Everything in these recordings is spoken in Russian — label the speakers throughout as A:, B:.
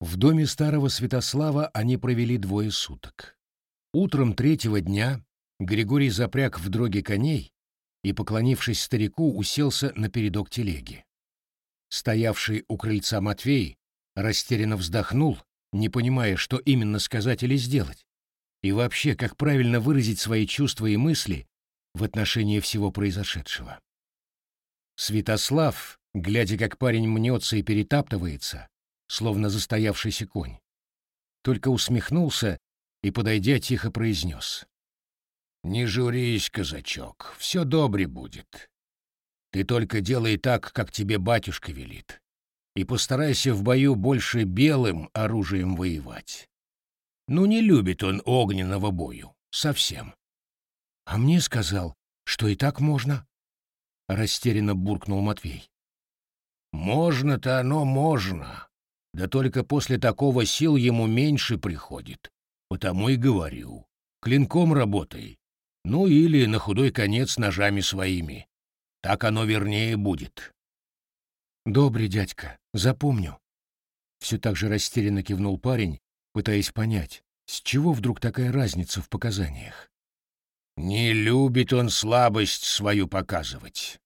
A: В доме старого Святослава они провели двое суток. Утром третьего дня Григорий запряг в дроге коней и, поклонившись старику, уселся на передок телеги. Стоявший у крыльца Матвей растерянно вздохнул, не понимая, что именно сказать или сделать, и вообще, как правильно выразить свои чувства и мысли в отношении всего произошедшего. Святослав, глядя, как парень мнется и перетаптывается, словно застоявшийся конь, только усмехнулся и, подойдя, тихо произнес. «Не журись, казачок, все добре будет. Ты только делай так, как тебе батюшка велит, и постарайся в бою больше белым оружием воевать. Ну, не любит он огненного бою, совсем. А мне сказал, что и так можно. Растерянно буркнул Матвей. Можно-то оно можно, да только после такого сил ему меньше приходит. Потому и говорю. Клинком работай. Ну или на худой конец ножами своими. Так оно вернее будет. Добрый дядька, запомню. Все так же растерянно кивнул парень, пытаясь понять, с чего вдруг такая разница в показаниях. Не любит он слабость свою показывать.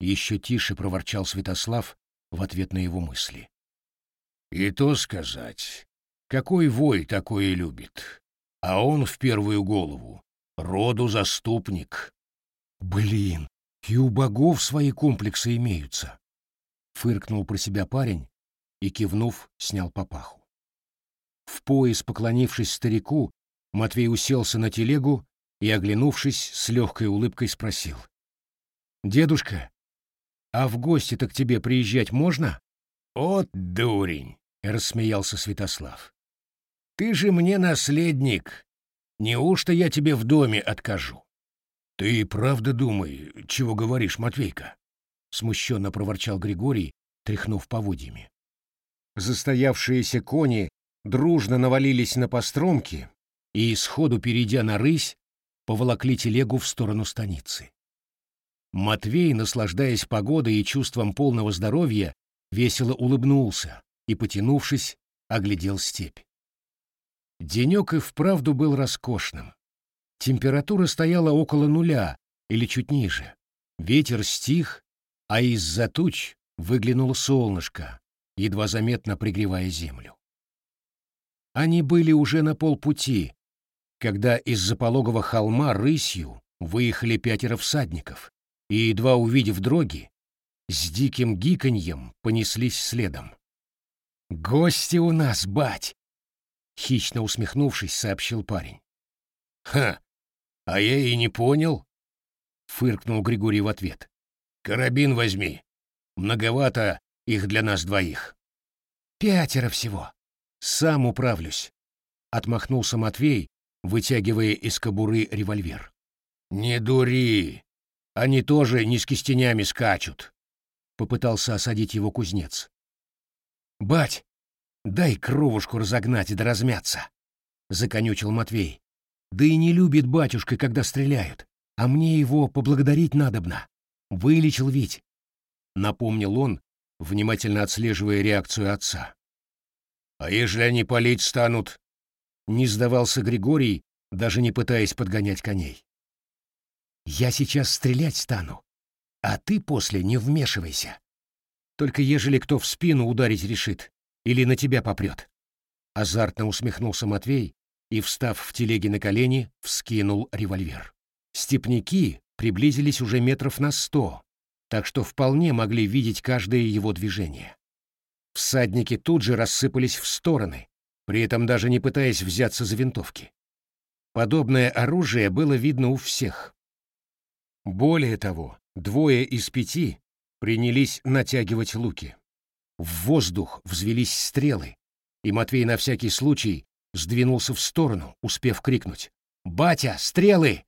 A: Еще тише проворчал Святослав в ответ на его мысли. И то сказать, какой вой такое любит, а он в первую голову роду заступник. Блин, и у богов свои комплексы имеются. Фыркнул про себя парень и, кивнув, снял папаху. В пояс, поклонившись старику, Матвей уселся на телегу и, оглянувшись, с легкой улыбкой спросил. «Дедушка, а в гости-то к тебе приезжать можно?» «От дурень!» — рассмеялся Святослав. «Ты же мне наследник. Неужто я тебе в доме откажу?» «Ты правда думай, чего говоришь, Матвейка?» — смущенно проворчал Григорий, тряхнув поводьями. Застоявшиеся кони дружно навалились на постромки и, сходу перейдя на рысь, поволокли телегу в сторону станицы. Матвей, наслаждаясь погодой и чувством полного здоровья, весело улыбнулся и, потянувшись, оглядел степь. Денек и вправду был роскошным. Температура стояла около нуля или чуть ниже. Ветер стих, а из-за туч выглянуло солнышко, едва заметно пригревая землю. Они были уже на полпути, когда из-за пологого холма рысью выехали пятеро всадников, и, едва увидев дроги, с диким гиканьем понеслись следом. «Гости у нас, бать!» — хищно усмехнувшись, сообщил парень. «Ха! «А я и не понял», — фыркнул Григорий в ответ. «Карабин возьми. Многовато их для нас двоих». «Пятеро всего. Сам управлюсь», — отмахнулся Матвей, вытягивая из кобуры револьвер. «Не дури! Они тоже не с кистенями скачут», — попытался осадить его кузнец. «Бать, дай кровушку разогнать и да размяться», — законючил Матвей. Да и не любит батюшка, когда стреляют. А мне его поблагодарить надобно. Вылечил ведь. Напомнил он, внимательно отслеживая реакцию отца. А ежели они палить станут? Не сдавался Григорий, даже не пытаясь подгонять коней. Я сейчас стрелять стану, а ты после не вмешивайся. Только ежели кто в спину ударить решит или на тебя попрет. Азартно усмехнулся Матвей, и, встав в телеге на колени, вскинул револьвер. Степняки приблизились уже метров на сто, так что вполне могли видеть каждое его движение. Всадники тут же рассыпались в стороны, при этом даже не пытаясь взяться за винтовки. Подобное оружие было видно у всех. Более того, двое из пяти принялись натягивать луки. В воздух взвелись стрелы, и Матвей на всякий случай сдвинулся в сторону, успев крикнуть «Батя, стрелы!».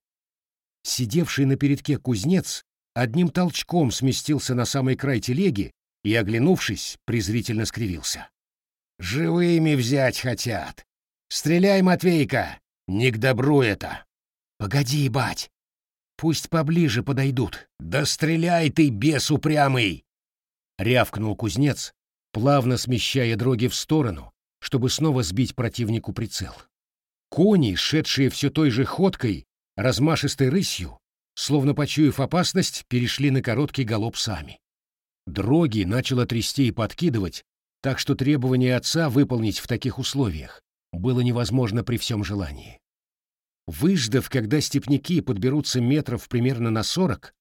A: Сидевший на передке кузнец одним толчком сместился на самый край телеги и, оглянувшись, презрительно скривился. «Живыми взять хотят! Стреляй, Матвейка! Не к добру это!» «Погоди, бать! Пусть поближе подойдут! Да стреляй ты, бес упрямый!» Рявкнул кузнец, плавно смещая дроги в сторону, чтобы снова сбить противнику прицел. Кони, шедшие все той же ходкой, размашистой рысью, словно почуяв опасность, перешли на короткий галоп сами. Дроги начало трясти и подкидывать, так что требование отца выполнить в таких условиях было невозможно при всем желании. Выждав, когда степняки подберутся метров примерно на сорок,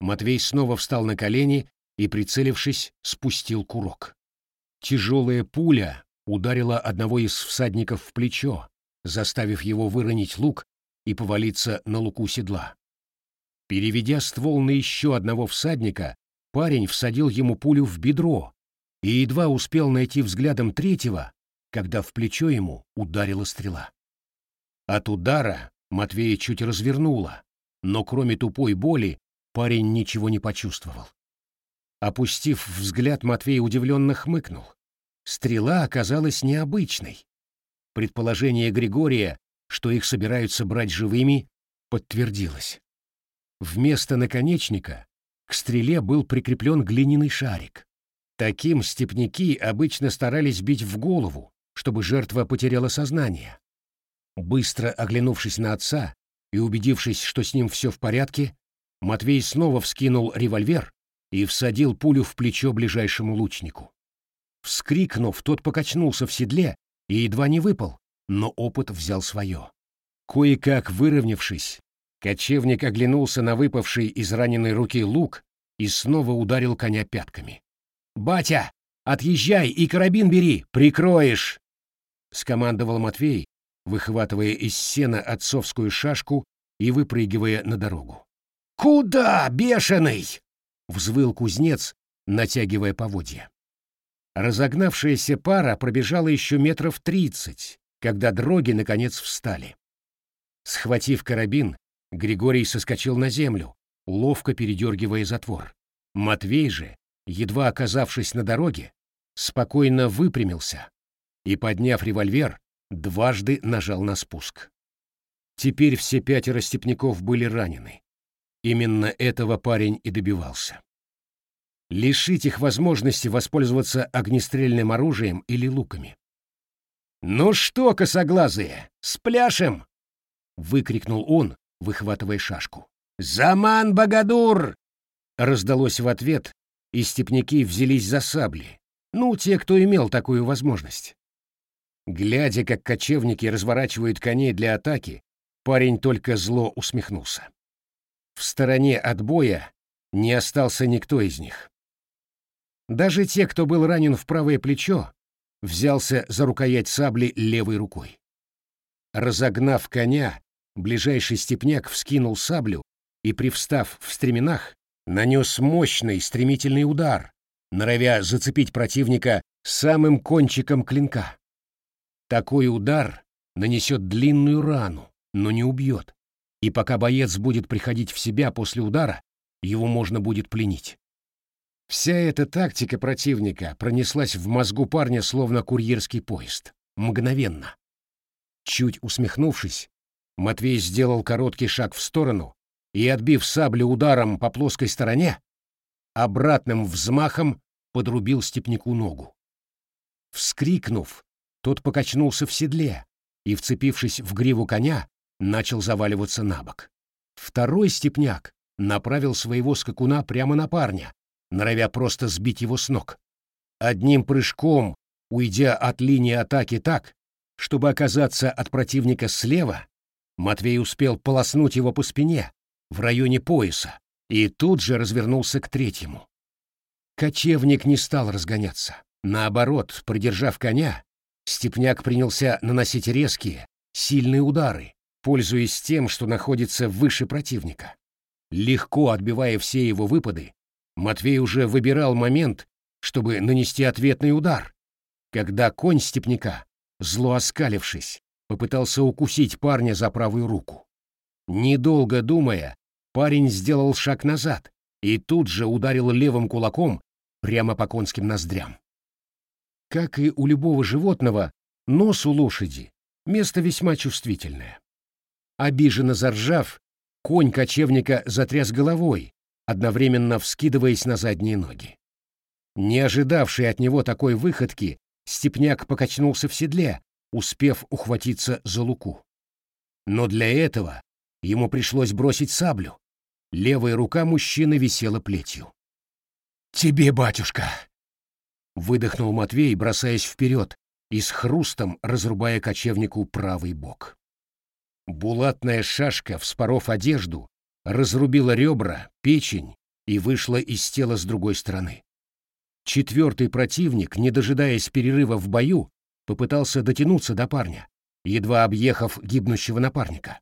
A: Матвей снова встал на колени и, прицелившись, спустил курок. Тяжелая пуля ударила одного из всадников в плечо, заставив его выронить лук и повалиться на луку седла. Переведя ствол на еще одного всадника, парень всадил ему пулю в бедро и едва успел найти взглядом третьего, когда в плечо ему ударила стрела. От удара Матвея чуть развернуло, но кроме тупой боли парень ничего не почувствовал. Опустив взгляд, Матвей удивленно хмыкнул. Стрела оказалась необычной. Предположение Григория, что их собираются брать живыми, подтвердилось. Вместо наконечника к стреле был прикреплен глиняный шарик. Таким степняки обычно старались бить в голову, чтобы жертва потеряла сознание. Быстро оглянувшись на отца и убедившись, что с ним все в порядке, Матвей снова вскинул револьвер и всадил пулю в плечо ближайшему лучнику. Вскрикнув, тот покачнулся в седле и едва не выпал, но опыт взял свое. Кое-как выровнявшись, кочевник оглянулся на выпавший из раненой руки лук и снова ударил коня пятками. «Батя, отъезжай и карабин бери, прикроешь!» — скомандовал Матвей, выхватывая из сена отцовскую шашку и выпрыгивая на дорогу. «Куда, бешеный?» — взвыл кузнец, натягивая поводья. Разогнавшаяся пара пробежала еще метров тридцать, когда дроги наконец встали. Схватив карабин, Григорий соскочил на землю, ловко передергивая затвор. Матвей же, едва оказавшись на дороге, спокойно выпрямился и, подняв револьвер, дважды нажал на спуск. Теперь все пятеро степняков были ранены. Именно этого парень и добивался. Лишить их возможности воспользоваться огнестрельным оружием или луками. «Ну что, косоглазые, спляшем!» — выкрикнул он, выхватывая шашку. «Заман Багадур!» Раздалось в ответ, и степняки взялись за сабли. Ну, те, кто имел такую возможность. Глядя, как кочевники разворачивают коней для атаки, парень только зло усмехнулся. В стороне от боя не остался никто из них. Даже те, кто был ранен в правое плечо, взялся за рукоять сабли левой рукой. Разогнав коня, ближайший степняк вскинул саблю и, привстав в стременах, нанес мощный стремительный удар, норовя зацепить противника самым кончиком клинка. Такой удар нанесет длинную рану, но не убьет, и пока боец будет приходить в себя после удара, его можно будет пленить. Вся эта тактика противника пронеслась в мозгу парня словно курьерский поезд. Мгновенно. Чуть усмехнувшись, Матвей сделал короткий шаг в сторону и, отбив саблю ударом по плоской стороне, обратным взмахом подрубил степняку ногу. Вскрикнув, тот покачнулся в седле и, вцепившись в гриву коня, начал заваливаться на бок. Второй степняк направил своего скакуна прямо на парня, норовя просто сбить его с ног. Одним прыжком, уйдя от линии атаки так, чтобы оказаться от противника слева, Матвей успел полоснуть его по спине, в районе пояса, и тут же развернулся к третьему. Кочевник не стал разгоняться. Наоборот, придержав коня, Степняк принялся наносить резкие, сильные удары, пользуясь тем, что находится выше противника. Легко отбивая все его выпады, Матвей уже выбирал момент, чтобы нанести ответный удар, когда конь степняка, зло оскалившись, попытался укусить парня за правую руку. Недолго думая, парень сделал шаг назад и тут же ударил левым кулаком прямо по конским ноздрям. Как и у любого животного, нос у лошади — место весьма чувствительное. Обиженно заржав, конь кочевника затряс головой, одновременно вскидываясь на задние ноги. Не ожидавший от него такой выходки, Степняк покачнулся в седле, успев ухватиться за луку. Но для этого ему пришлось бросить саблю. Левая рука мужчины висела плетью. «Тебе, батюшка!» — выдохнул Матвей, бросаясь вперед и с хрустом разрубая кочевнику правый бок. Булатная шашка, вспоров одежду, разрубила ребра, печень и вышла из тела с другой стороны. Четвертый противник, не дожидаясь перерыва в бою, попытался дотянуться до парня, едва объехав гибнущего напарника.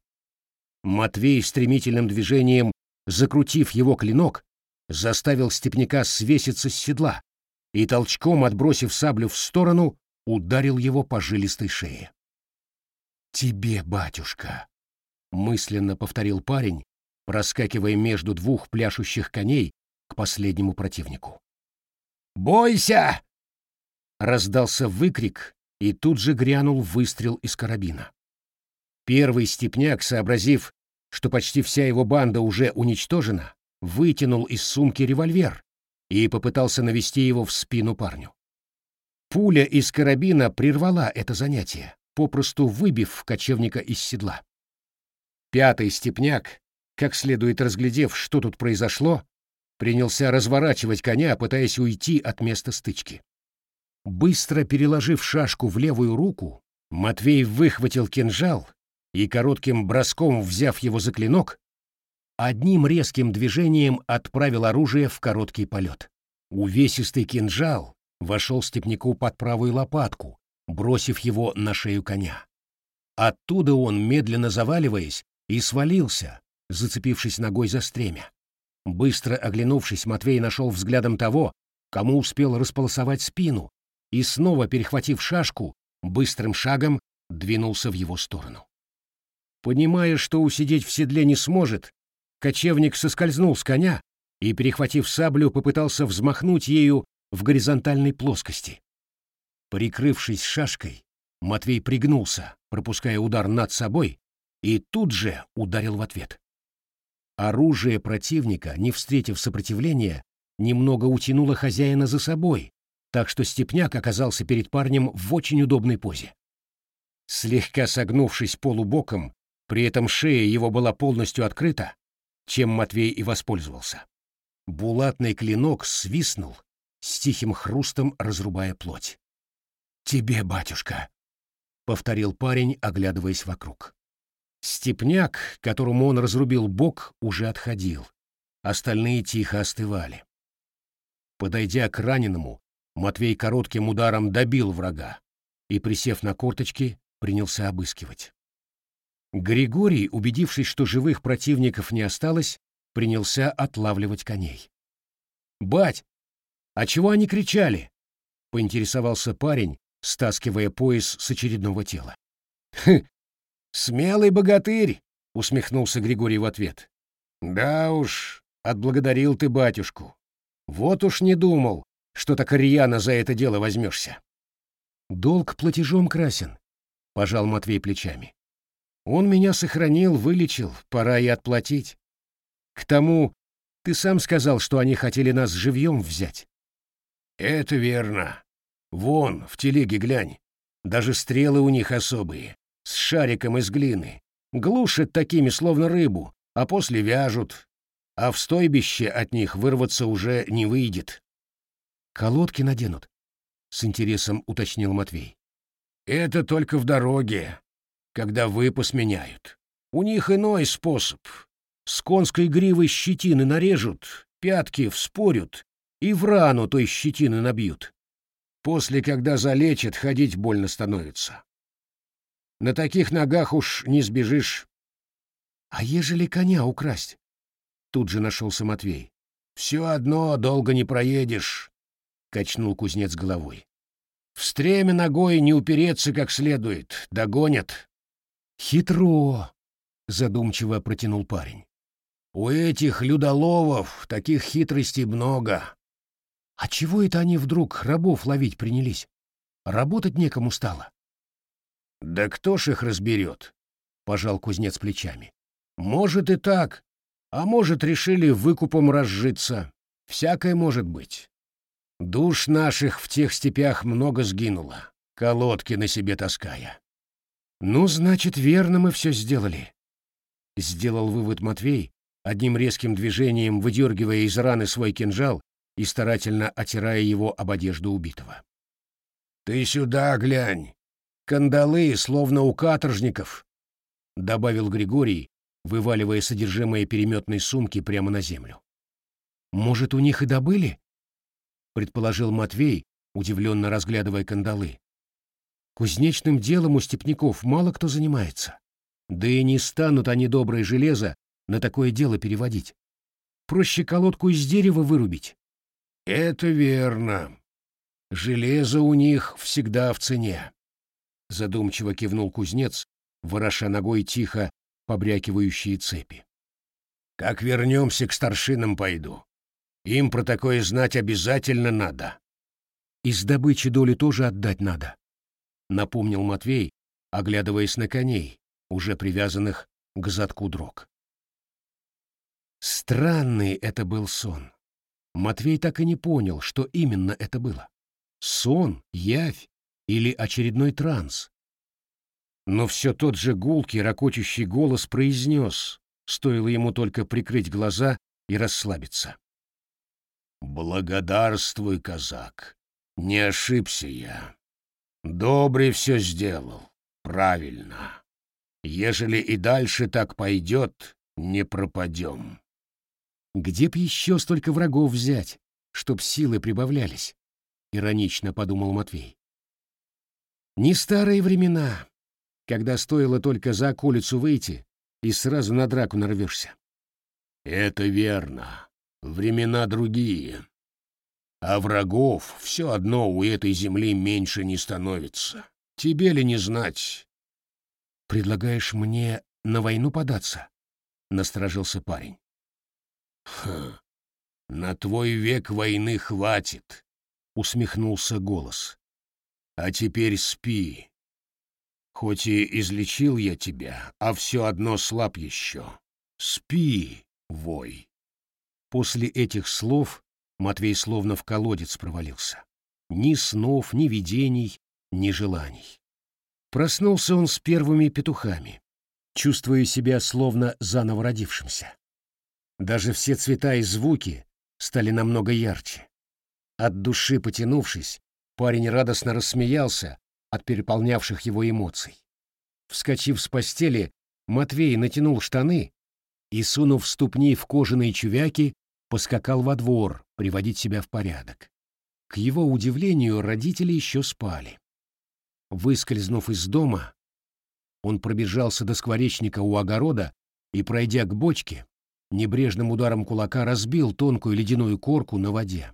A: Матвей стремительным движением, закрутив его клинок, заставил степняка свеситься с седла и, толчком отбросив саблю в сторону, ударил его по жилистой шее. «Тебе, батюшка!» — мысленно повторил парень, проскакивая между двух пляшущих коней к последнему противнику. «Бойся!» — раздался выкрик, и тут же грянул выстрел из карабина. Первый степняк, сообразив, что почти вся его банда уже уничтожена, вытянул из сумки револьвер и попытался навести его в спину парню. Пуля из карабина прервала это занятие, попросту выбив кочевника из седла. Пятый степняк, как следует разглядев, что тут произошло, принялся разворачивать коня, пытаясь уйти от места стычки. Быстро переложив шашку в левую руку, Матвей выхватил кинжал и, коротким броском взяв его за клинок, одним резким движением отправил оружие в короткий полет. Увесистый кинжал вошел степняку под правую лопатку, бросив его на шею коня. Оттуда он, медленно заваливаясь, и свалился, зацепившись ногой за стремя. Быстро оглянувшись, Матвей нашел взглядом того, кому успел располосовать спину, и, снова перехватив шашку, быстрым шагом двинулся в его сторону. Понимая, что усидеть в седле не сможет, кочевник соскользнул с коня и, перехватив саблю, попытался взмахнуть ею в горизонтальной плоскости. Прикрывшись шашкой, Матвей пригнулся, пропуская удар над собой, и тут же ударил в ответ. Оружие противника, не встретив сопротивления, немного утянуло хозяина за собой, так что степняк оказался перед парнем в очень удобной позе. Слегка согнувшись полубоком, при этом шея его была полностью открыта, чем Матвей и воспользовался. Булатный клинок свистнул, с тихим хрустом разрубая плоть. «Тебе, батюшка!» — повторил парень, оглядываясь вокруг. Степняк, которому он разрубил бок, уже отходил. Остальные тихо остывали. Подойдя к раненому, Матвей коротким ударом добил врага и, присев на корточки, принялся обыскивать. Григорий, убедившись, что живых противников не осталось, принялся отлавливать коней. «Бать, а чего они кричали?» — поинтересовался парень, стаскивая пояс с очередного тела. «Хм, смелый богатырь!» — усмехнулся Григорий в ответ. «Да уж, отблагодарил ты батюшку. Вот уж не думал, что так рьяно за это дело возьмешься». «Долг платежом красен», — пожал Матвей плечами. «Он меня сохранил, вылечил, пора и отплатить. К тому, ты сам сказал, что они хотели нас живьем взять». «Это верно. Вон, в телеге глянь. Даже стрелы у них особые, с шариком из глины. Глушат такими, словно рыбу, а после вяжут. А в стойбище от них вырваться уже не выйдет. «Колодки наденут?» — с интересом уточнил Матвей. «Это только в дороге, когда выпас меняют. У них иной способ. С конской гривой щетины нарежут, пятки вспорют и в рану той щетины набьют. После, когда залечат, ходить больно становится. На таких ногах уж не сбежишь. А ежели коня украсть? Тут же нашелся Матвей. Все одно долго не проедешь, качнул кузнец головой. В стреме ногой не упереться как следует, догонят. Хитро, задумчиво протянул парень. У этих людоловов таких хитростей много. А чего это они вдруг рабов ловить принялись? Работать некому стало. Да кто ж их разберет? Пожал кузнец плечами. Может и так, а может решили выкупом разжиться. Всякое может быть. Душ наших в тех степях много сгинуло, колодки на себе таская. Ну, значит, верно мы все сделали. Сделал вывод Матвей, одним резким движением выдергивая из раны свой кинжал и старательно отирая его об одежду убитого. «Ты сюда глянь! Кандалы, словно у каторжников!» — добавил Григорий, вываливая содержимое переметной сумки прямо на землю. «Может, у них и добыли?» — предположил Матвей, удивленно разглядывая кандалы. «Кузнечным делом у степняков мало кто занимается. Да и не станут они доброе железо на такое дело переводить. Проще колодку из дерева вырубить». «Это верно. Железо у них всегда в цене», — задумчиво кивнул кузнец, вороша ногой тихо побрякивающие цепи. «Как вернемся к старшинам пойду. Им про такое знать обязательно надо». «Из добычи долю тоже отдать надо», — напомнил Матвей, оглядываясь на коней, уже привязанных к задку дрог. Странный это был сон. Матвей так и не понял, что именно это было. Сон, явь или очередной транс. Но все тот же гулкий, ракочущий голос произнес, стоило ему только прикрыть глаза и расслабиться. «Благодарствуй, казак, не ошибся я. Добрый все сделал, правильно. Ежели и дальше так пойдет, не пропадем». «Где б еще столько врагов взять, чтоб силы прибавлялись?» — иронично подумал Матвей. «Не старые времена, когда стоило только за околицу выйти, и сразу на драку нарвешься». «Это верно», Времена другие. А врагов все одно у этой земли меньше не становится. Тебе ли не знать? Предлагаешь мне на войну податься? Насторожился парень. Ха, на твой век войны хватит, усмехнулся голос. А теперь спи. Хоть и излечил я тебя, а все одно слаб еще. Спи, вой. После этих слов Матвей словно в колодец провалился. Ни снов, ни видений, ни желаний. Проснулся он с первыми петухами, чувствуя себя словно заново родившимся. Даже все цвета и звуки стали намного ярче. От души потянувшись, парень радостно рассмеялся от переполнявших его эмоций. Вскочив с постели, Матвей натянул штаны и, сунув ступни в кожаные чувяки, поскакал во двор приводить себя в порядок. К его удивлению, родители еще спали. Выскользнув из дома, он пробежался до скворечника у огорода и, пройдя к бочке, небрежным ударом кулака разбил тонкую ледяную корку на воде.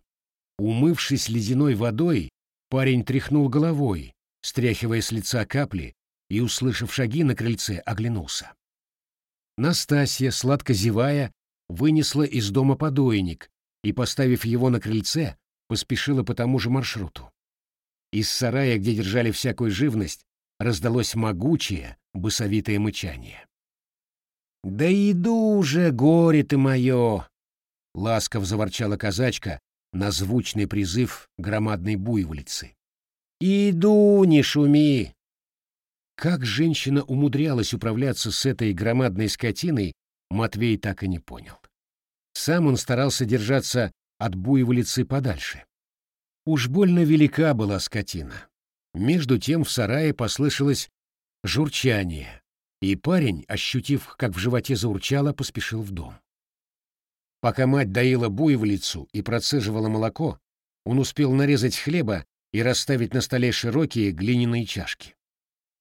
A: Умывшись ледяной водой, парень тряхнул головой, стряхивая с лица капли, и, услышав шаги на крыльце, оглянулся. Настасья, сладко зевая, вынесла из дома подойник и, поставив его на крыльце, поспешила по тому же маршруту. Из сарая, где держали всякую живность, раздалось могучее, бысовитое мычание. «Да иду уже, горе ты мое!» — ласков заворчала казачка на звучный призыв громадной буйволицы. «Иду, не шуми!» Как женщина умудрялась управляться с этой громадной скотиной, Матвей так и не понял. Сам он старался держаться от буйволицы подальше. Уж больно велика была скотина. Между тем в сарае послышалось журчание, и парень, ощутив, как в животе заурчало, поспешил в дом. Пока мать доила буйволицу и процеживала молоко, он успел нарезать хлеба и расставить на столе широкие глиняные чашки.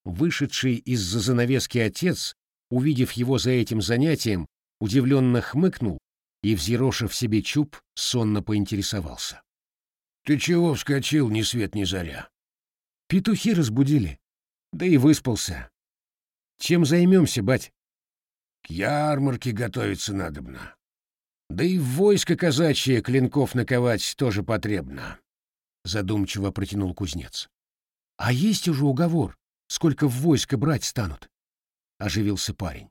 A: Вышедший из-за занавески отец увидев его за этим занятием, удивленно хмыкнул и, взъерошив себе чуб, сонно поинтересовался. — Ты чего вскочил ни свет ни заря? — Петухи разбудили. Да и выспался. Чем займемся, бать? — К ярмарке готовиться надобно. Да и в войско казачье клинков наковать тоже потребно, — задумчиво протянул кузнец. — А есть уже уговор, сколько в войско брать станут? — оживился парень.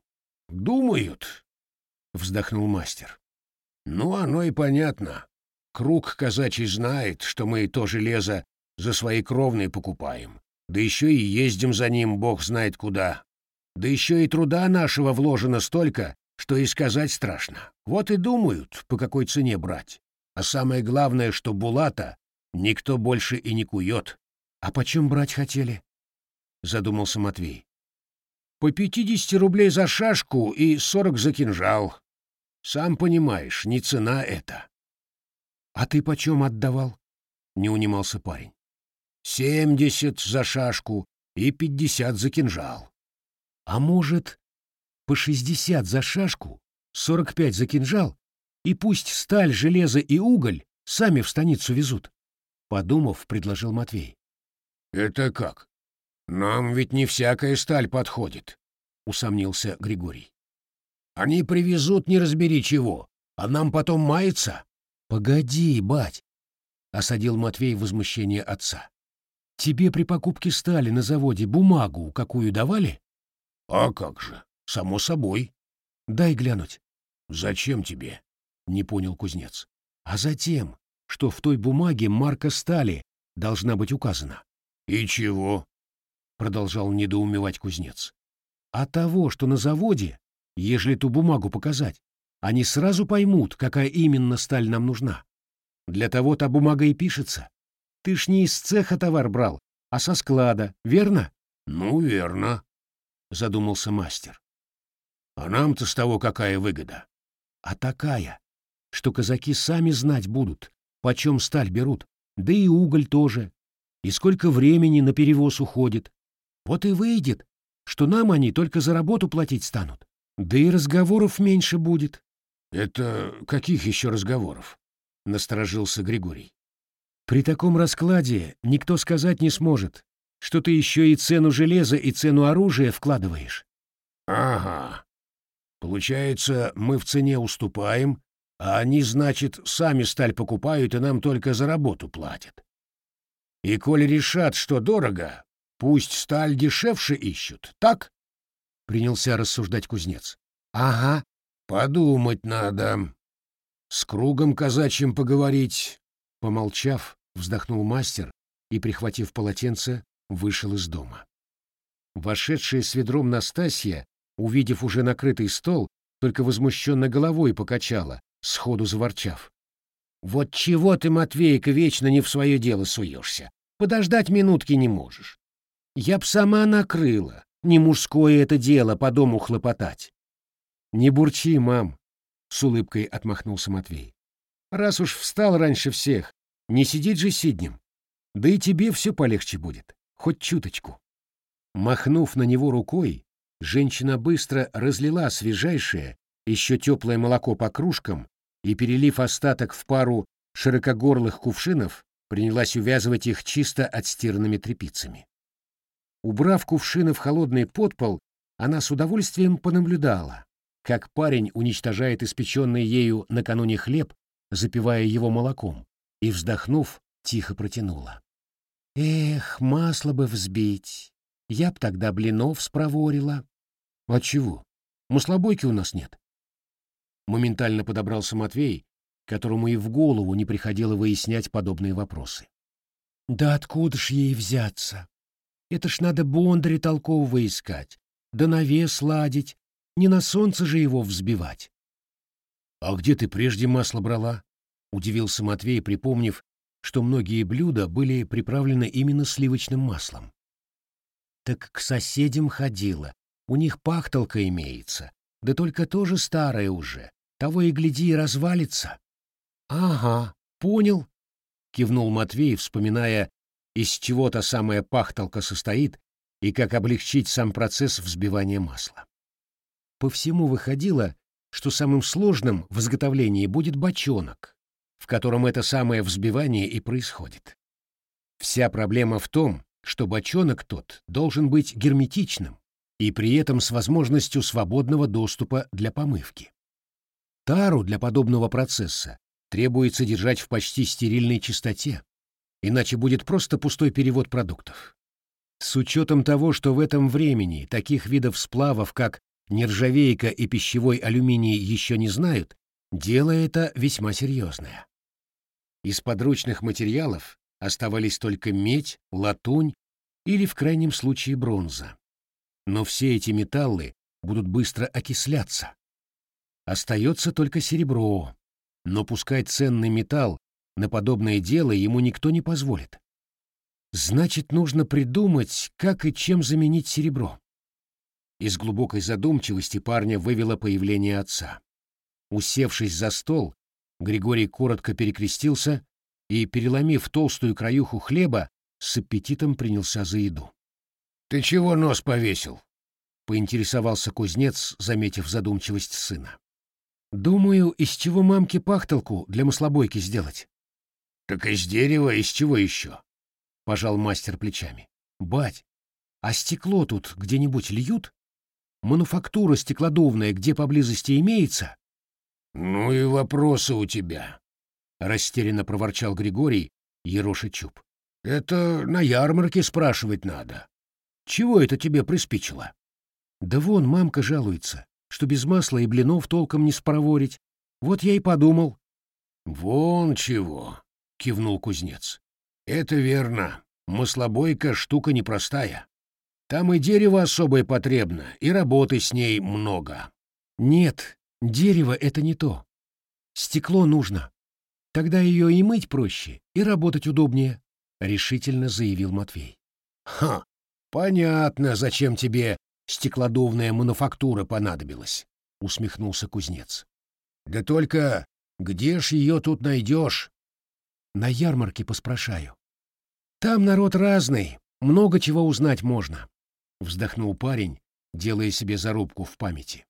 A: «Думают», — вздохнул мастер. «Ну, оно и понятно. круг казачий знает, что мы то железо за свои кровные покупаем, да еще и ездим за ним бог знает куда. Да еще и труда нашего вложено столько, что и сказать страшно. Вот и думают, по какой цене брать. А самое главное, что Булата никто больше и не кует. А почем брать хотели? Задумался Матвей. По пятидесяти рублей за шашку и сорок за кинжал. Сам понимаешь, не цена это. А ты почем отдавал? Не унимался парень. Семьдесят за шашку и пятьдесят за кинжал. А может, по шестьдесят за шашку, сорок пять за кинжал, и пусть сталь, железо и уголь сами в станицу везут? Подумав, предложил Матвей. Это как? Нам ведь не всякая сталь подходит, усомнился Григорий. Они привезут не разбери чего, а нам потом мается. Погоди, бать, осадил Матвей возмущение отца. Тебе при покупке стали на заводе бумагу какую давали? А как же, само собой. Дай глянуть. Зачем тебе? Не понял кузнец. А затем, что в той бумаге марка стали должна быть указана. И чего? Продолжал недоумевать кузнец. А того, что на заводе Ежели ту бумагу показать, они сразу поймут, какая именно сталь нам нужна. Для того та бумага и пишется. Ты ж не из цеха товар брал, а со склада, верно? Ну, верно, задумался мастер. А нам-то с того какая выгода? А такая, что казаки сами знать будут, почем сталь берут, да и уголь тоже, и сколько времени на перевоз уходит. Вот и выйдет, что нам они только за работу платить станут. Да и разговоров меньше будет. Это каких еще разговоров? Насторожился Григорий. При таком раскладе никто сказать не сможет, что ты еще и цену железа и цену оружия вкладываешь. Ага. Получается, мы в цене уступаем, а они, значит, сами сталь покупают и нам только за работу платят. И коли решат, что дорого, пусть сталь дешевше ищут, так? — принялся рассуждать кузнец. «Ага, подумать надо. С кругом казачьим поговорить». Помолчав, вздохнул мастер и, прихватив полотенце, вышел из дома. Вошедшая с ведром Настасья, увидев уже накрытый стол, только возмущенно головой покачала, сходу заворчав. «Вот чего ты, Матвейка, вечно не в свое дело суешься? Подождать минутки не можешь. Я б сама накрыла, не мужское это дело по дому хлопотать. Не бурчи, мам, с улыбкой отмахнулся Матвей. Раз уж встал раньше всех, не сидеть же сиднем. Да и тебе все полегче будет, хоть чуточку. Махнув на него рукой, женщина быстро разлила свежайшее, еще теплое молоко по кружкам и, перелив остаток в пару широкогорлых кувшинов, принялась увязывать их чисто отстиранными тряпицами. Убрав кувшины в холодный подпол, она с удовольствием понаблюдала, как парень уничтожает испеченный ею накануне хлеб, запивая его молоком, и, вздохнув, тихо протянула. «Эх, масло бы взбить! Я б тогда блинов спроворила». «А чего? Маслобойки у нас нет». Моментально подобрался Матвей, которому и в голову не приходило выяснять подобные вопросы. «Да откуда ж ей взяться?» Это ж надо бондаря толкового искать, да навес ладить, не на солнце же его взбивать. — А где ты прежде масло брала? — удивился Матвей, припомнив, что многие блюда были приправлены именно сливочным маслом. — Так к соседям ходила, у них пахталка имеется, да только тоже старая уже, того и гляди развалится. — Ага, понял, — кивнул Матвей, вспоминая из чего та самая пахталка состоит и как облегчить сам процесс взбивания масла. По всему выходило, что самым сложным в изготовлении будет бочонок, в котором это самое взбивание и происходит. Вся проблема в том, что бочонок тот должен быть герметичным и при этом с возможностью свободного доступа для помывки. Тару для подобного процесса требуется держать в почти стерильной чистоте, иначе будет просто пустой перевод продуктов. С учетом того, что в этом времени таких видов сплавов, как нержавейка и пищевой алюминий еще не знают, дело это весьма серьезное. Из подручных материалов оставались только медь, латунь или, в крайнем случае, бронза. Но все эти металлы будут быстро окисляться. Остается только серебро, но пускать ценный металл на подобное дело ему никто не позволит. Значит, нужно придумать, как и чем заменить серебро. Из глубокой задумчивости парня вывело появление отца. Усевшись за стол, Григорий коротко перекрестился и, переломив толстую краюху хлеба, с аппетитом принялся за еду. — Ты чего нос повесил? — поинтересовался кузнец, заметив задумчивость сына. — Думаю, из чего мамке пахталку для маслобойки сделать. — Так из дерева, из чего еще? — пожал мастер плечами. — Бать, а стекло тут где-нибудь льют? Мануфактура стеклодувная где поблизости имеется? «Ну и вопросы у тебя», — растерянно проворчал Григорий, ероши чуб. «Это на ярмарке спрашивать надо. Чего это тебе приспичило?» «Да вон мамка жалуется, что без масла и блинов толком не спроворить. Вот я и подумал». «Вон чего», — кивнул кузнец. «Это верно. Маслобойка — штука непростая. Там и дерево особое потребно, и работы с ней много». «Нет, Дерево — это не то. Стекло нужно. Тогда ее и мыть проще, и работать удобнее, — решительно заявил Матвей. — Ха, понятно, зачем тебе стеклодувная мануфактура понадобилась, — усмехнулся кузнец. — Да только где ж ее тут найдешь? — На ярмарке поспрашаю. — Там народ разный, много чего узнать можно, — вздохнул парень, делая себе зарубку в памяти.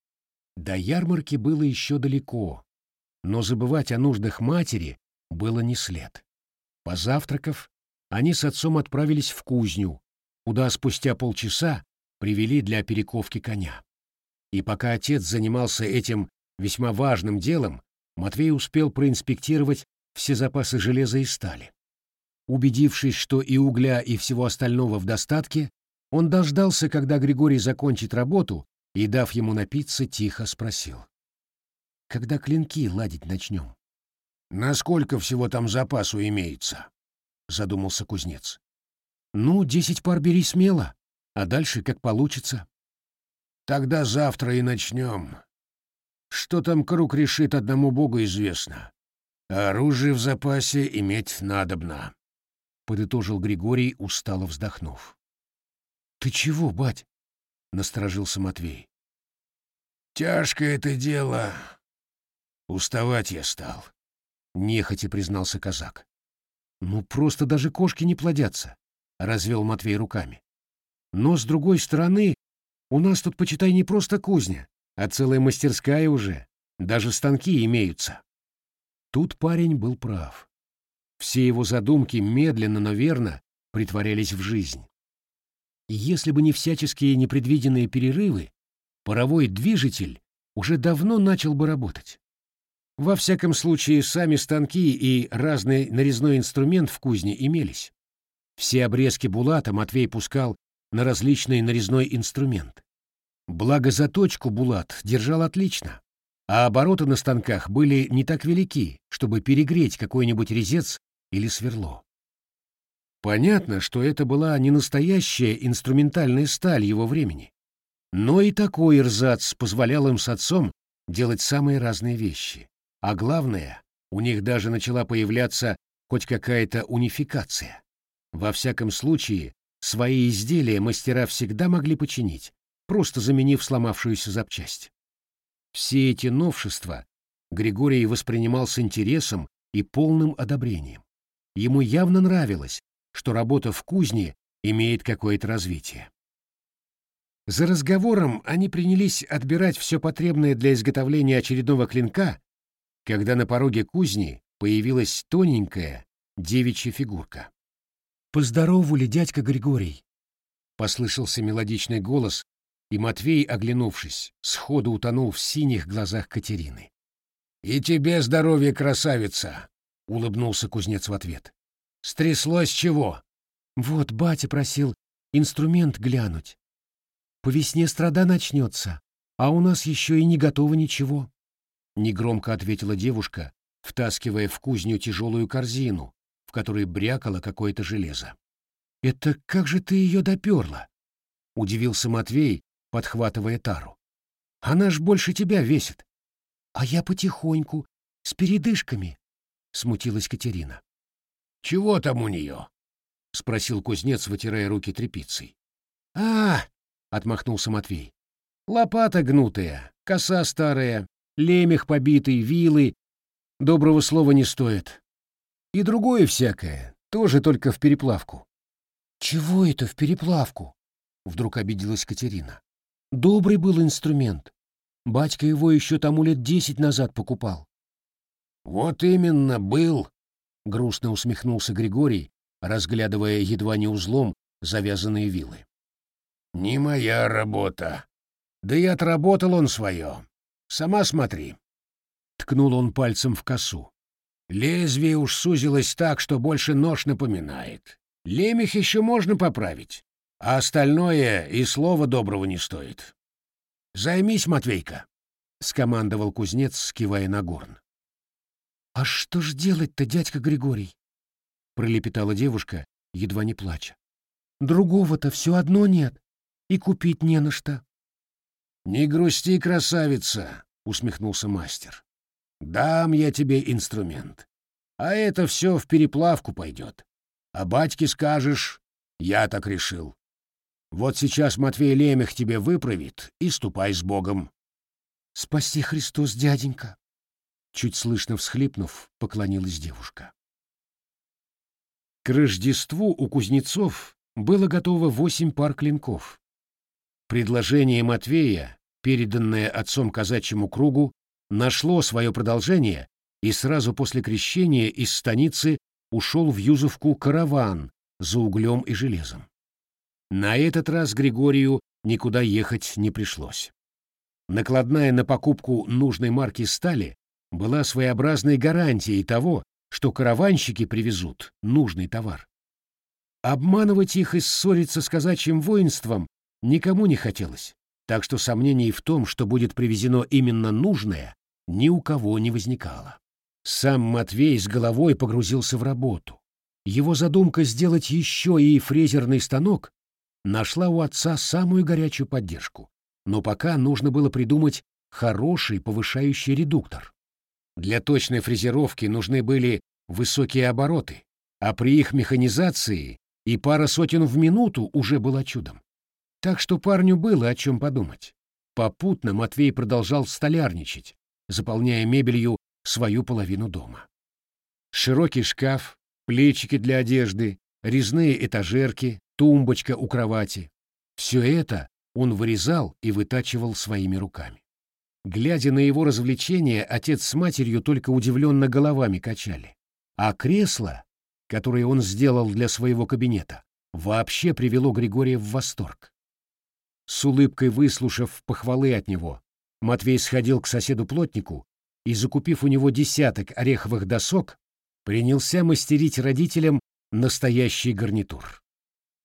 A: До ярмарки было еще далеко, но забывать о нуждах матери было не след. Позавтракав, они с отцом отправились в кузню, куда спустя полчаса привели для перековки коня. И пока отец занимался этим весьма важным делом, Матвей успел проинспектировать все запасы железа и стали. Убедившись, что и угля, и всего остального в достатке, он дождался, когда Григорий закончит работу, и, дав ему напиться, тихо спросил. «Когда клинки ладить начнем?» «Насколько всего там запасу имеется?» — задумался кузнец. «Ну, десять пар бери смело, а дальше как получится». «Тогда завтра и начнем. Что там круг решит, одному богу известно. Оружие в запасе иметь надобно», — подытожил Григорий, устало вздохнув. «Ты чего, бать?» — насторожился Матвей. «Тяжкое это дело. Уставать я стал», — нехотя признался казак. «Ну, просто даже кошки не плодятся», — развел Матвей руками. «Но, с другой стороны, у нас тут, почитай, не просто кузня, а целая мастерская уже. Даже станки имеются». Тут парень был прав. Все его задумки медленно, но верно притворялись в жизнь. И если бы не всяческие непредвиденные перерывы, паровой движитель уже давно начал бы работать. Во всяком случае, сами станки и разный нарезной инструмент в кузне имелись. Все обрезки булата Матвей пускал на различный нарезной инструмент. Благо заточку булат держал отлично, а обороты на станках были не так велики, чтобы перегреть какой-нибудь резец или сверло. Понятно, что это была не настоящая инструментальная сталь его времени. Но и такой рзац позволял им с отцом делать самые разные вещи. А главное, у них даже начала появляться хоть какая-то унификация. Во всяком случае, свои изделия мастера всегда могли починить, просто заменив сломавшуюся запчасть. Все эти новшества Григорий воспринимал с интересом и полным одобрением. Ему явно нравилось, что работа в кузне имеет какое-то развитие. За разговором они принялись отбирать все потребное для изготовления очередного клинка, когда на пороге кузни появилась тоненькая девичья фигурка. «Поздоровали, дядька Григорий!» — послышался мелодичный голос, и Матвей, оглянувшись, сходу утонул в синих глазах Катерины. «И тебе здоровья, красавица!» — улыбнулся кузнец в ответ. Стряслось чего? Вот батя просил инструмент глянуть. По весне страда начнется, а у нас еще и не готово ничего. Негромко ответила девушка, втаскивая в кузню тяжелую корзину, в которой брякало какое-то железо. «Это как же ты ее доперла?» — удивился Матвей, подхватывая тару. «Она ж больше тебя весит». «А я потихоньку, с передышками», — смутилась Катерина.
B: «Чего там у нее?»
A: — спросил кузнец, вытирая руки тряпицей. «А, — отмахнулся Матвей, — лопата гнутая, коса старая, лемех побитый, вилы. Доброго слова не стоит. И другое всякое, тоже только в переплавку». «Чего это в переплавку?» — вдруг обиделась Катерина. «Добрый был инструмент. Батька его еще тому лет десять назад покупал».
B: «Вот именно, был»,
A: грустно усмехнулся Григорий, разглядывая едва не узлом завязанные вилы.
B: «Не моя работа. Да и отработал он свое. Сама смотри».
A: Ткнул он пальцем в косу.
B: Лезвие уж сузилось так, что больше нож напоминает. Лемех еще можно поправить, а остальное и слова доброго не стоит. «Займись, Матвейка», — скомандовал кузнец, скивая на горн.
A: «А что ж делать-то, дядька Григорий?» — пролепетала девушка, едва не плача. «Другого-то все одно нет, и купить не на что».
B: «Не грусти, красавица!» — усмехнулся мастер. «Дам я тебе инструмент, а это все в переплавку пойдет. А батьке скажешь, я так решил. Вот сейчас Матвей Лемех тебе выправит и ступай с Богом».
A: «Спаси Христос, дяденька!» Чуть слышно всхлипнув, поклонилась девушка. К Рождеству у кузнецов было готово восемь пар клинков. Предложение Матвея, переданное отцом казачьему кругу, нашло свое продолжение, и сразу после крещения из станицы ушел в Юзовку караван за углем и железом. На этот раз Григорию никуда ехать не пришлось. Накладная на покупку нужной марки стали была своеобразной гарантией того, что караванщики привезут нужный товар. Обманывать их и ссориться с казачьим воинством никому не хотелось, так что сомнений в том, что будет привезено именно нужное, ни у кого не возникало. Сам Матвей с головой погрузился в работу. Его задумка сделать еще и фрезерный станок нашла у отца самую горячую поддержку, но пока нужно было придумать хороший повышающий редуктор. Для точной фрезеровки нужны были высокие обороты, а при их механизации и пара сотен в минуту уже была чудом. Так что парню было о чем подумать. Попутно Матвей продолжал столярничать, заполняя мебелью свою половину дома. Широкий шкаф, плечики для одежды, резные этажерки, тумбочка у кровати — все это он вырезал и вытачивал своими руками. Глядя на его развлечения, отец с матерью только удивленно головами качали. А кресло, которое он сделал для своего кабинета, вообще привело Григория в восторг. С улыбкой выслушав похвалы от него, Матвей сходил к соседу-плотнику и, закупив у него десяток ореховых досок, принялся мастерить родителям настоящий гарнитур.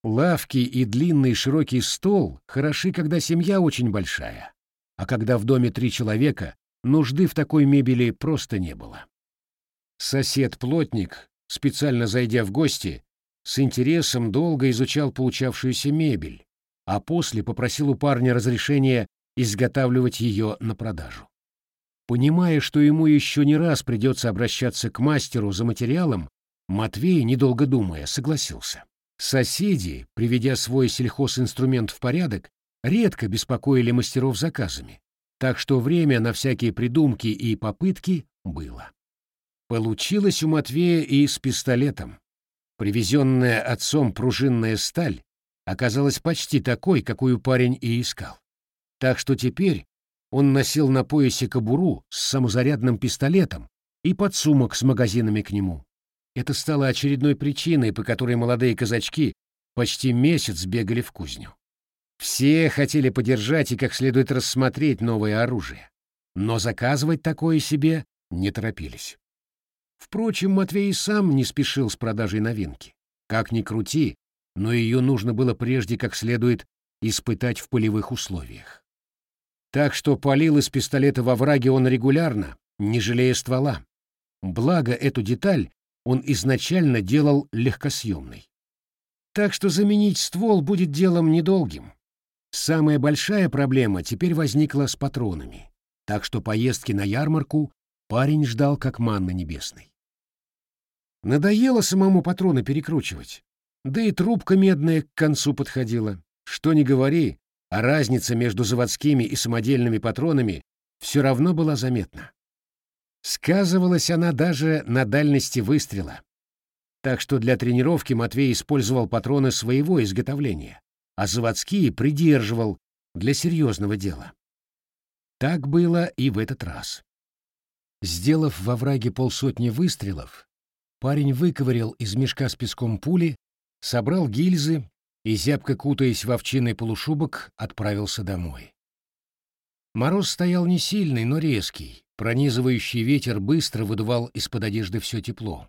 A: Лавки и длинный широкий стол хороши, когда семья очень большая, а когда в доме три человека, нужды в такой мебели просто не было. Сосед-плотник, специально зайдя в гости, с интересом долго изучал получавшуюся мебель, а после попросил у парня разрешения изготавливать ее на продажу. Понимая, что ему еще не раз придется обращаться к мастеру за материалом, Матвей, недолго думая, согласился. Соседи, приведя свой сельхозинструмент в порядок, редко беспокоили мастеров заказами, так что время на всякие придумки и попытки было. Получилось у Матвея и с пистолетом. Привезенная отцом пружинная сталь оказалась почти такой, какую парень и искал. Так что теперь он носил на поясе кобуру с самозарядным пистолетом и подсумок с магазинами к нему. Это стало очередной причиной, по которой молодые казачки почти месяц бегали в кузню. Все хотели подержать и как следует рассмотреть новое оружие, но заказывать такое себе не торопились. Впрочем, Матвей сам не спешил с продажей новинки. Как ни крути, но ее нужно было прежде как следует испытать в полевых условиях. Так что палил из пистолета во враге он регулярно, не жалея ствола.
B: Благо, эту деталь он изначально делал легкосъемной. Так что заменить ствол будет делом недолгим. Самая большая проблема теперь возникла с патронами, так что поездки на ярмарку парень ждал как манна небесной. Надоело самому патроны перекручивать, да и трубка медная к концу подходила. Что ни говори, а разница между заводскими и самодельными патронами все равно была заметна. Сказывалась она даже на дальности выстрела. Так что для тренировки Матвей использовал патроны своего изготовления, а заводские придерживал для серьезного дела. Так было и в этот раз. Сделав во враге полсотни выстрелов, парень выковырял из мешка с песком пули, собрал гильзы и, зябко кутаясь в овчинный полушубок, отправился домой. Мороз стоял не сильный, но резкий, пронизывающий ветер быстро выдувал из-под одежды все тепло.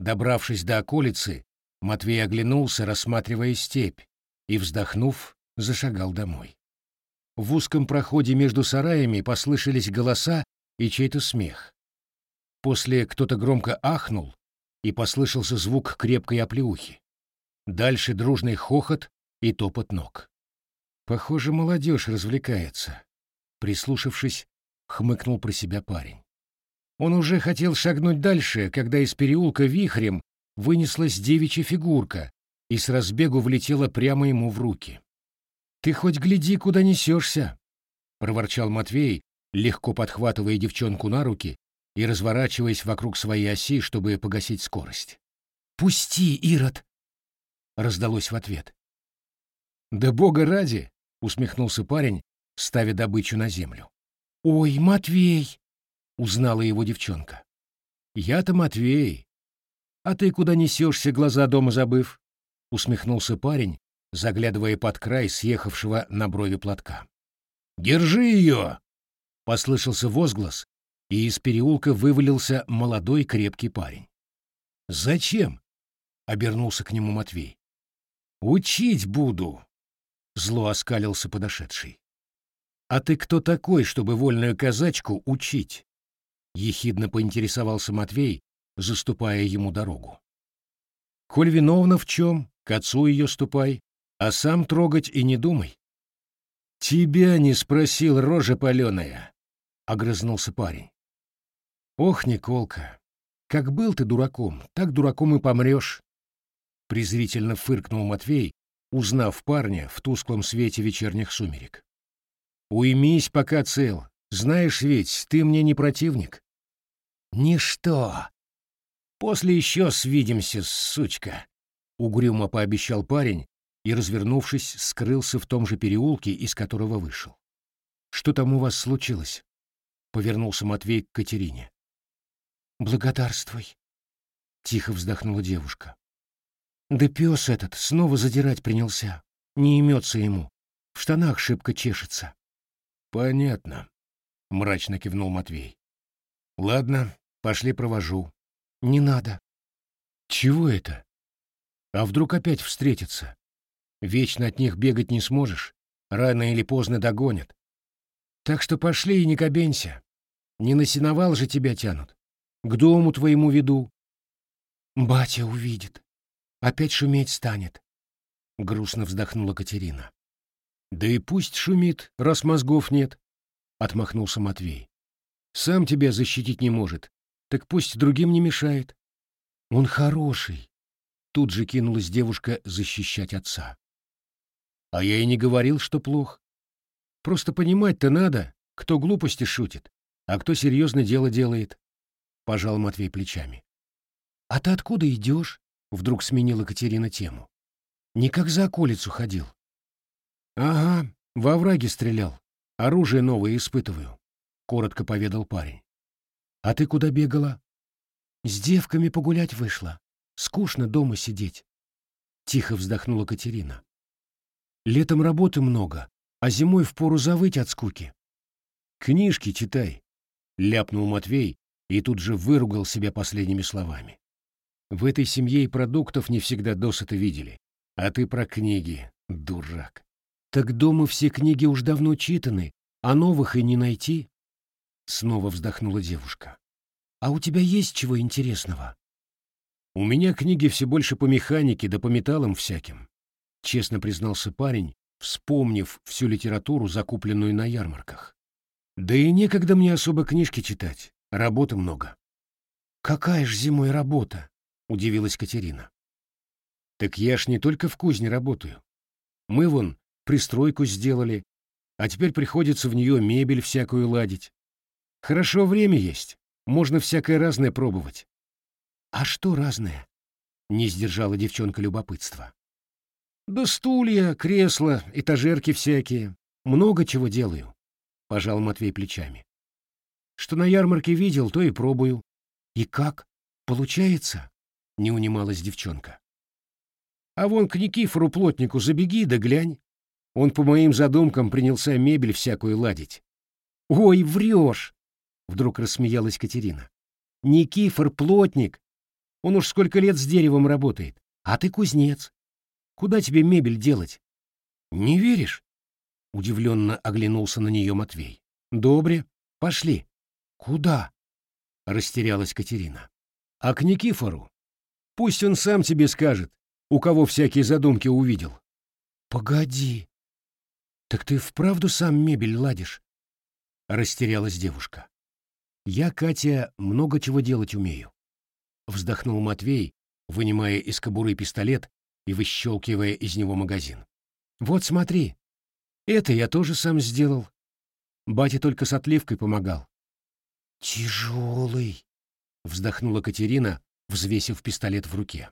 B: Добравшись до околицы, Матвей оглянулся, рассматривая степь, и, вздохнув, зашагал домой. В узком проходе между сараями послышались голоса и чей-то смех. После кто-то громко ахнул, и послышался звук крепкой оплеухи. Дальше дружный хохот и топот ног. Похоже, молодежь развлекается. Прислушавшись, хмыкнул про себя парень. Он уже хотел шагнуть дальше, когда из переулка вихрем вынеслась девичья фигурка и с разбегу влетела прямо ему в руки. «Ты хоть гляди, куда несешься!» — проворчал Матвей, легко подхватывая девчонку на руки и разворачиваясь вокруг своей оси, чтобы погасить скорость. «Пусти, Ирод!» — раздалось в ответ. «Да бога ради!» — усмехнулся парень, ставя добычу на землю. «Ой, Матвей!» — узнала его девчонка. «Я-то Матвей. А ты куда несешься, глаза дома забыв?» — усмехнулся парень, заглядывая под край съехавшего на брови платка. «Держи ее!» — послышался возглас, и из переулка вывалился молодой крепкий парень. «Зачем?» — обернулся к нему Матвей. «Учить буду!» — зло оскалился подошедший. «А ты кто такой, чтобы вольную казачку учить?» — ехидно поинтересовался Матвей, заступая ему дорогу. «Коль виновна в чем, к отцу ее ступай, а сам трогать и не думай». «Тебя не спросил, рожа паленая!» — огрызнулся парень. «Ох, Николка, как был ты дураком, так дураком и помрешь!» Презрительно фыркнул Матвей, узнав парня в тусклом свете вечерних сумерек. Уймись, пока цел. Знаешь ведь, ты мне не противник. Ничто. После еще свидимся, сучка. Угрюмо пообещал парень и, развернувшись, скрылся в том же переулке, из которого вышел. Что там у вас случилось? Повернулся Матвей к Катерине. Благодарствуй. Тихо вздохнула девушка. Да пес этот снова задирать принялся. Не имется ему. В штанах шибко чешется. Понятно, мрачно кивнул Матвей. Ладно, пошли провожу. Не надо. Чего это? А вдруг опять встретятся? Вечно от них бегать не сможешь, рано или поздно догонят. Так что пошли и не кабенься. Не на сеновал же тебя тянут. К дому твоему веду. Батя увидит. Опять шуметь станет. Грустно вздохнула Катерина. Да и пусть шумит, раз мозгов нет, — отмахнулся Матвей. Сам тебя защитить не может, так пусть другим не мешает. Он хороший. Тут же кинулась девушка защищать отца. А я и не говорил, что плох. Просто понимать-то надо, кто глупости шутит, а кто серьезное дело делает. Пожал Матвей плечами. А ты откуда идешь? Вдруг сменила Катерина тему. Не как за околицу ходил. «Ага, во враге стрелял. Оружие новое испытываю», — коротко поведал парень. «А ты куда бегала?» «С девками погулять вышла. Скучно дома сидеть», — тихо вздохнула Катерина. «Летом работы много, а зимой впору завыть от скуки». «Книжки читай», — ляпнул Матвей и тут же выругал себя последними словами. «В этой семье и продуктов не всегда досыта видели, а ты про книги, дурак». Так дома все книги уж давно читаны, а новых и не найти. Снова вздохнула девушка. А у тебя есть чего интересного?
A: У меня книги все больше по механике да по металлам всяким, честно признался парень, вспомнив всю литературу, закупленную на ярмарках. Да и некогда мне особо книжки читать, работы много.
B: Какая ж зимой работа? удивилась Катерина.
A: Так я ж не только в кузне работаю. Мы вон пристройку сделали, а теперь приходится в нее мебель всякую ладить. Хорошо время есть, можно всякое разное пробовать.
B: А что разное? Не сдержала девчонка любопытства.
A: Да стулья, кресла, этажерки всякие. Много чего делаю, пожал Матвей плечами. Что на ярмарке видел, то и пробую.
B: И как? Получается? Не унималась девчонка.
A: А вон к Никифору плотнику забеги да глянь. Он по моим задумкам принялся мебель всякую ладить.
B: Ой, врешь! Вдруг рассмеялась Катерина. Никифор плотник. Он уж сколько лет с деревом работает. А ты кузнец. Куда тебе мебель делать?
A: Не веришь? Удивленно оглянулся на нее Матвей.
B: Добре, пошли.
A: Куда? Растерялась Катерина. А к Никифору. Пусть он сам тебе скажет, у кого всякие задумки увидел.
B: Погоди. Так ты вправду сам мебель ладишь? Растерялась девушка.
A: Я, Катя, много чего делать умею. Вздохнул Матвей, вынимая из кобуры пистолет и выщелкивая из него магазин. «Вот смотри, это я тоже сам сделал. Батя только с отливкой помогал».
B: «Тяжелый», — вздохнула Катерина, взвесив пистолет в руке.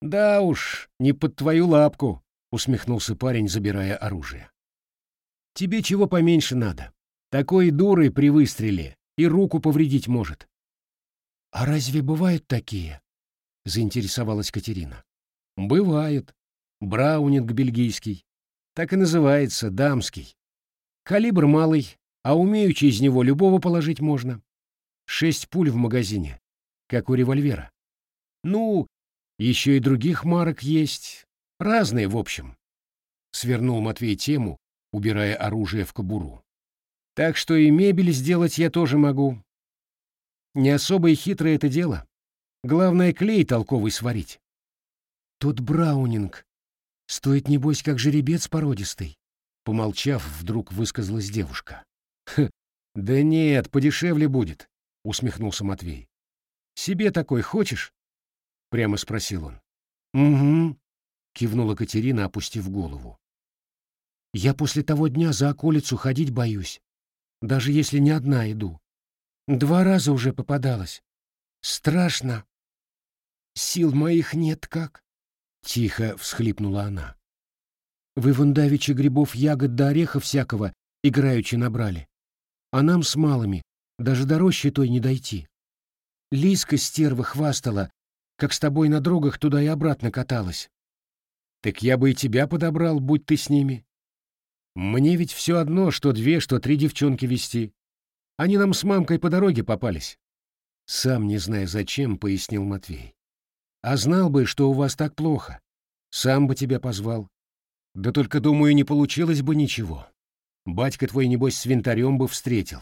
A: «Да уж, не под твою лапку», — усмехнулся парень, забирая оружие. «Тебе чего поменьше надо? Такой дурой при выстреле и руку повредить может».
B: «А разве бывают такие?» — заинтересовалась Катерина.
A: Бывает. Браунинг бельгийский. Так и называется, дамский. Калибр малый, а умеючи из него любого положить можно. Шесть пуль в магазине, как у револьвера. Ну, еще и других марок есть. Разные, в общем. Свернул Матвей тему, убирая оружие в кобуру. Так что и мебель сделать я тоже могу. Не особо и хитрое это дело. Главное, клей толковый сварить.
B: Тот Браунинг стоит, небось, как жеребец породистый.
A: Помолчав, вдруг высказалась девушка. «Хм, да нет, подешевле будет», — усмехнулся Матвей. «Себе такой хочешь?» — прямо спросил он.
B: «Угу», — кивнула Катерина, опустив голову. «Я после того дня за околицу ходить боюсь, даже если не одна иду. Два раза уже попадалась. Страшно. Сил моих нет как.
A: — тихо всхлипнула она.
B: «Вы вон давеча грибов, ягод да орехов всякого играючи набрали. А нам с малыми даже до рощи той не дойти. Лиска стерва хвастала, как с тобой на дорогах туда и обратно каталась.
A: Так я бы и тебя подобрал, будь ты с ними. Мне ведь все одно, что две, что три девчонки вести. Они нам с мамкой по дороге попались. Сам не зная зачем, пояснил Матвей. А знал бы, что у вас так плохо, сам бы тебя позвал. Да только, думаю, не получилось бы ничего. Батька твой, небось, с винтарем бы встретил.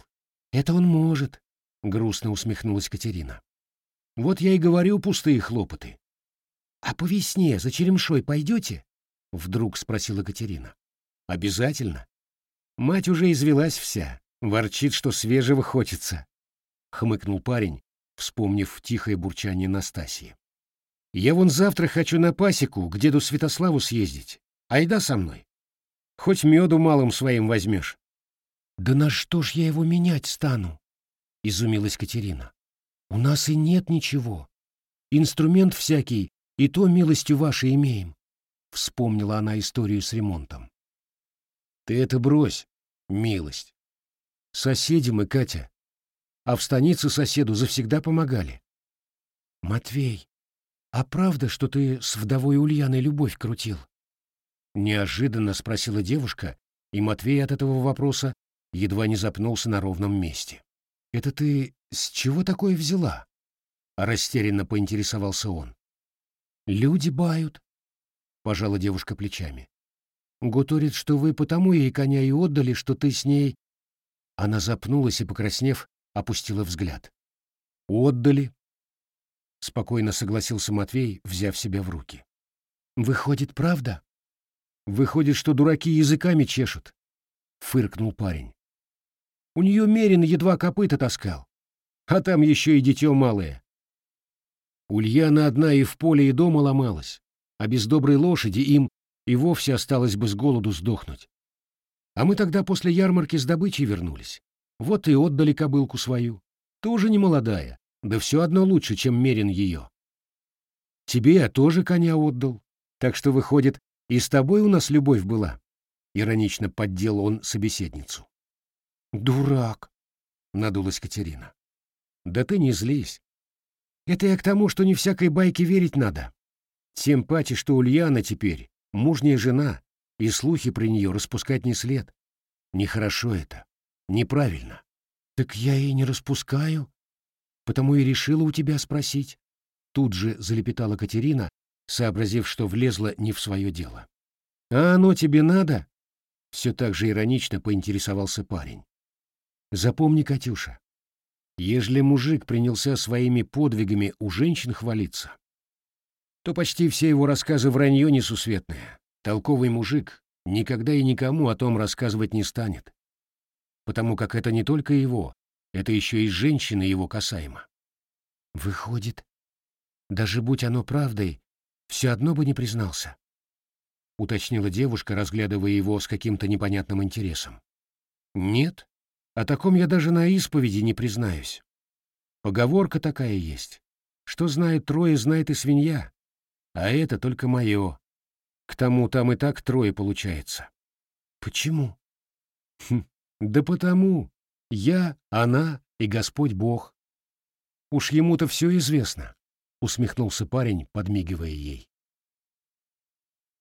B: Это он может, —
A: грустно усмехнулась Катерина. Вот я и говорю пустые хлопоты.
B: А по весне за черемшой пойдете?
A: — вдруг спросила Катерина. Обязательно. Мать уже извелась вся, ворчит, что свежего хочется. Хмыкнул парень, вспомнив тихое бурчание Настасии. Я вон завтра хочу на пасеку к деду Святославу съездить. Айда со мной. Хоть меду малым своим возьмешь.
B: Да на что ж я его менять стану? Изумилась Катерина. У нас и нет ничего. Инструмент всякий, и то милостью вашей имеем. Вспомнила она историю с ремонтом.
A: Ты это брось, милость. Соседи мы, Катя. А в станице соседу завсегда помогали.
B: Матвей, «А правда, что ты с вдовой Ульяной любовь крутил?»
A: Неожиданно спросила девушка, и Матвей от этого вопроса едва не запнулся на ровном месте. «Это ты с чего такое взяла?» Растерянно поинтересовался он.
B: «Люди бают», — пожала девушка плечами. «Гуторит, что вы потому ей коня и отдали, что ты с ней...»
A: Она запнулась и, покраснев, опустила взгляд. Отдали. Спокойно согласился Матвей, взяв себя в руки.
B: Выходит, правда?
A: Выходит, что дураки языками чешут, фыркнул парень. У нее Мерин едва копыта таскал, а там еще и дитё малое. Ульяна одна и в поле, и дома ломалась, а без доброй лошади им и вовсе осталось бы с голоду сдохнуть. А мы тогда после ярмарки с добычей вернулись. Вот и отдали кобылку свою. Тоже не молодая, да все одно лучше, чем мерен ее. Тебе я тоже коня отдал, так что, выходит, и с тобой у нас любовь была. Иронично поддел он собеседницу.
B: Дурак, надулась Катерина. Да ты не злись. Это я к тому, что не всякой байке верить надо. Тем паче, что Ульяна теперь мужняя жена, и слухи про нее распускать не след. Нехорошо это, неправильно. Так я и не распускаю, потому и решила у тебя спросить. Тут же залепетала Катерина, сообразив, что влезла не в свое дело. «А оно тебе надо?» Все так же иронично поинтересовался парень. «Запомни, Катюша, ежели мужик принялся своими подвигами у женщин хвалиться, то почти все его рассказы вранье несусветное. Толковый мужик никогда и никому о том рассказывать не станет, потому как это не только его, это еще и женщины его касаемо. Выходит, даже будь оно правдой, все одно бы не признался, уточнила девушка, разглядывая его с каким-то непонятным интересом. Нет, о таком я даже на исповеди не признаюсь. Поговорка такая есть. Что знает трое, знает и свинья. А это только мое. К тому там и так трое получается. Почему? Хм, да потому. Я, она и Господь Бог. Уж ему-то все известно, усмехнулся парень, подмигивая ей.